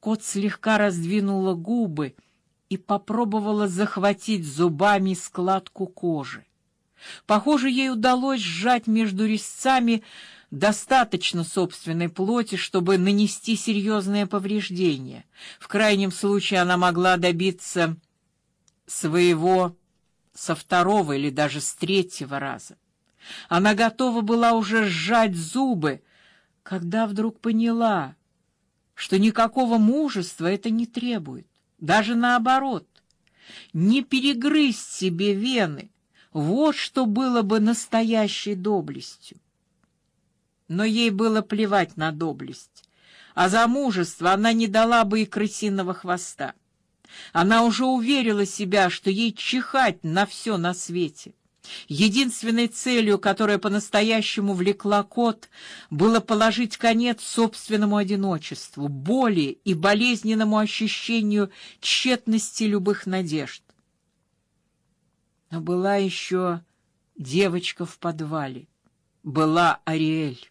Кот слегка раздвинула губы и попробовала захватить зубами складку кожи. Похоже, ей удалось сжать между резцами достаточно собственной плоти, чтобы нанести серьезное повреждение. В крайнем случае она могла добиться своего со второго или даже с третьего раза. Она готова была уже сжать зубы, когда вдруг поняла, что никакого мужества это не требует, даже наоборот. Не перегрызть себе вены, вот что было бы настоящей доблестью. Но ей было плевать на доблесть, а за мужество она не дала бы и крысиного хвоста. Она уже уверила себя, что ей чихать на все на свете. Единственной целью, которая по-настоящему влекла кот, было положить конец собственному одиночеству, боли и болезненному ощущению тщетности любых надежд. Но была еще девочка в подвале, была Ариэль,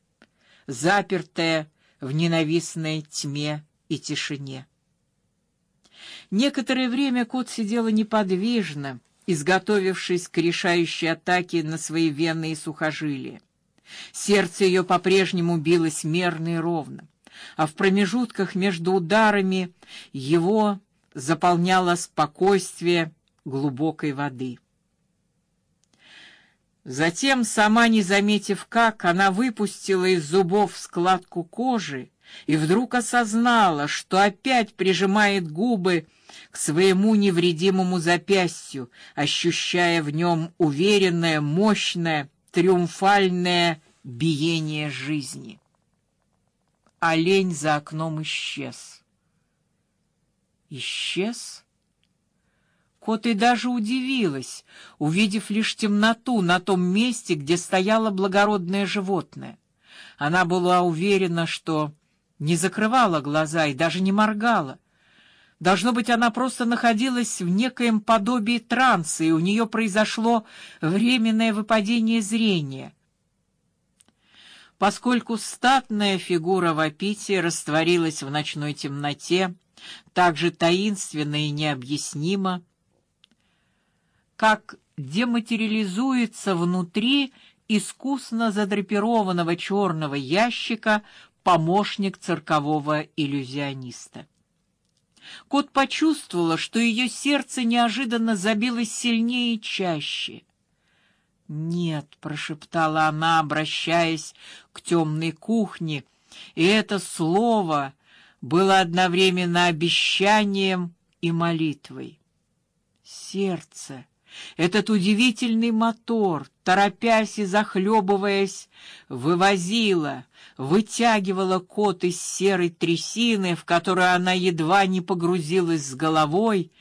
запертая в ненавистной тьме и тишине. Некоторое время кот сидела неподвижно, изготовившись к решающей атаке на свои вены и сухожилия. Сердце ее по-прежнему билось мерно и ровно, а в промежутках между ударами его заполняло спокойствие глубокой воды. Затем, сама не заметив как, она выпустила из зубов складку кожи и вдруг осознала, что опять прижимает губы к своему невредимому запястью, ощущая в нем уверенное, мощное, триумфальное биение жизни. Олень за окном исчез. Исчез? Кот и даже удивилась, увидев лишь темноту на том месте, где стояло благородное животное. Она была уверена, что не закрывала глаза и даже не моргала. Должно быть, она просто находилась в некоем подобии транса, и у нее произошло временное выпадение зрения. Поскольку статная фигура Вапити растворилась в ночной темноте, так же таинственно и необъяснимо, как дематериализуется внутри искусно задрапированного черного ящика помощник циркового иллюзиониста. Кот почувствовала, что ее сердце неожиданно забилось сильнее и чаще. "Нет", прошептала она, обращаясь к темной кухне, и это слово было одновременно обещанием и молитвой. Сердце этот удивительный мотор, торопясь и захлебываясь, вывозила, вытягивала кот из серой трясины, в которую она едва не погрузилась с головой,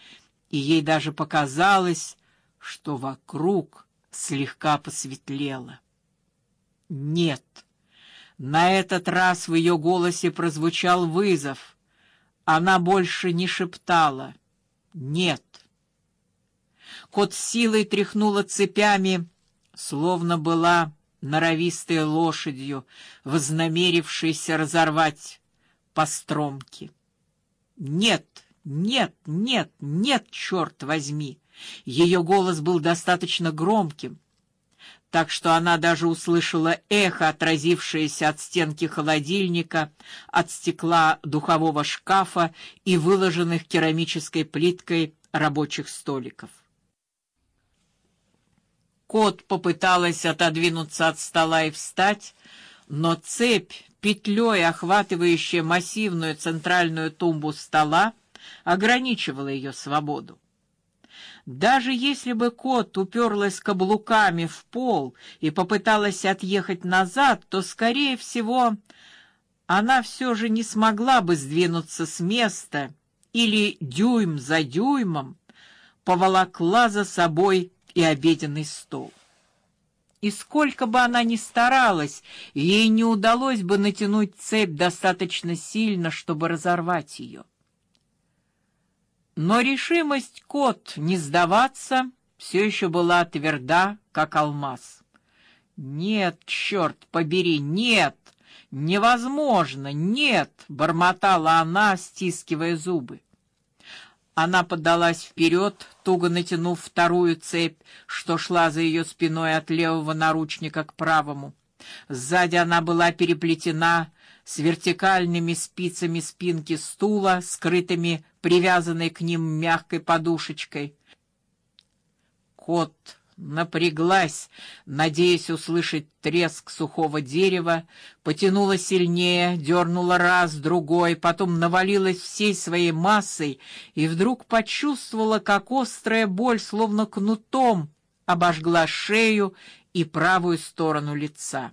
и ей даже показалось, что вокруг слегка посветлело. Нет. На этот раз в ее голосе прозвучал вызов. Она больше не шептала: "Нет". Кот силой тряхнула цепями, словно была норовистой лошадью, вознамерившейся разорвать постромки. Нет, нет, нет, нет, черт возьми! Ее голос был достаточно громким, так что она даже услышала эхо, отразившееся от стенки холодильника, от стекла духового шкафа и выложенных керамической плиткой рабочих столиков. Кот попыталась отодвинуться от стола и встать, но цепь, петлей охватывающая массивную центральную тумбу стола, ограничивала ее свободу. Даже если бы кот уперлась каблуками в пол и попыталась отъехать назад, то скорее всего она все же не смогла бы сдвинуться с места или дюйм за дюймом поволокла за собой и обеденный стол. И сколько бы она ни старалась, ей не удалось бы натянуть цепь достаточно сильно, чтобы разорвать ее. Но решимость кот не сдаваться все еще была тверда, как алмаз. Нет, черт побери, нет! Невозможно, нет, бормотала она, стискивая зубы. Она подалась вперед, туго натянув вторую цепь, что шла за ее спиной от левого наручника к правому. Сзади она была переплетена с вертикальными спицами спинки стула, скрытыми привязанной к ним мягкой подушечкой. Кот напряглась, надеясь услышать треск сухого дерева, потянула сильнее, дернула раз, другой, потом навалилась всей своей массой и вдруг почувствовала, как острая боль, словно кнутом, обожгла шею и правую сторону лица.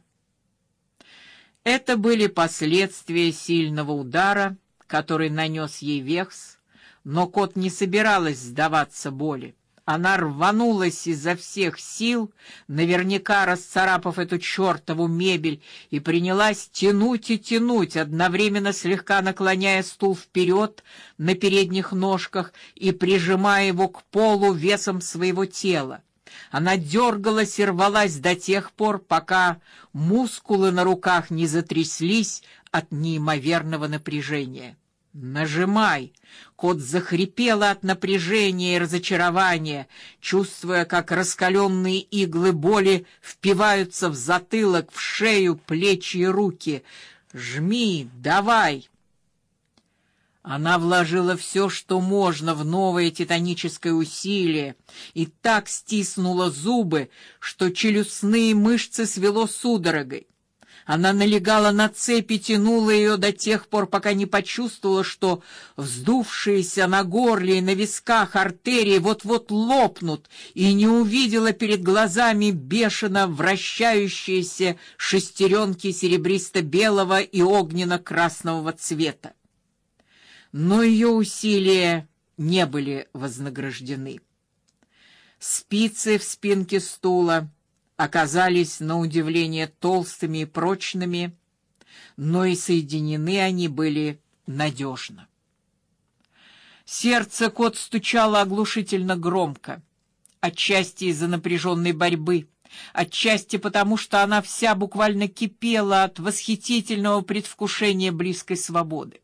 Это были последствия сильного удара, который нанес ей Векс, но кот не собиралась сдаваться боли. Она рванулась изо всех сил, наверняка расцарапав эту чертову мебель, и принялась тянуть и тянуть, одновременно слегка наклоняя стул вперед на передних ножках и прижимая его к полу весом своего тела. Она дергалась и рвалась до тех пор, пока мускулы на руках не затряслись от неимоверного напряжения. Нажимай. Кот захрипел от напряжения и разочарования, чувствуя, как раскаленные иглы боли впиваются в затылок, в шею, плечи и руки. Жми, давай. Она вложила все, что можно, в новое титаническое усилие и так стиснула зубы, что челюстные мышцы свело судорогой. Она налегала на цепь и тянула ее до тех пор, пока не почувствовала, что вздувшиеся на горле и на висках артерии вот-вот лопнут, и не увидела перед глазами бешено вращающиеся шестеренки серебристо-белого и огненно-красного цвета. Но ее усилия не были вознаграждены. Спицы в спинке стула оказались на удивление толстыми и прочными, но и соединены они были надежно. Сердце кот стучало оглушительно громко, отчасти из-за напряженной борьбы, отчасти потому, что она вся буквально кипела от восхитительного предвкушения близкой свободы.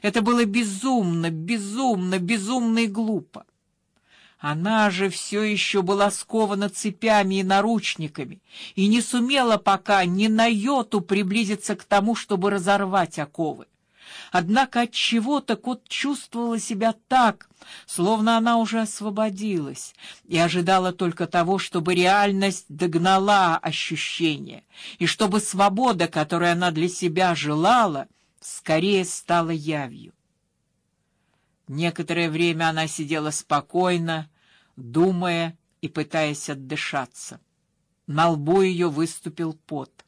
Это было безумно, безумно, безумно и глупо. Она же все еще была скована цепями и наручниками и не сумела пока ни на йоту приблизиться к тому, чтобы разорвать оковы. Однако от чего-то кот чувствовала себя так, словно она уже освободилась и ожидала только того, чтобы реальность догнала ощущение, и чтобы свобода, которую она для себя желала, скорее стала явью. Некоторое время она сидела спокойно, думая и пытаясь отдышаться. На лбу ее выступил пот.